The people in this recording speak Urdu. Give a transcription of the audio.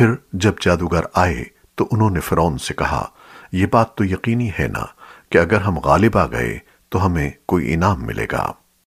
پھر جب جادوگر آئے تو انہوں نے فرعون سے کہا، یہ بات تو یقینی ہے نا کہ اگر ہم غالب آ گئے تو ہمیں کوئی انعام ملے گا۔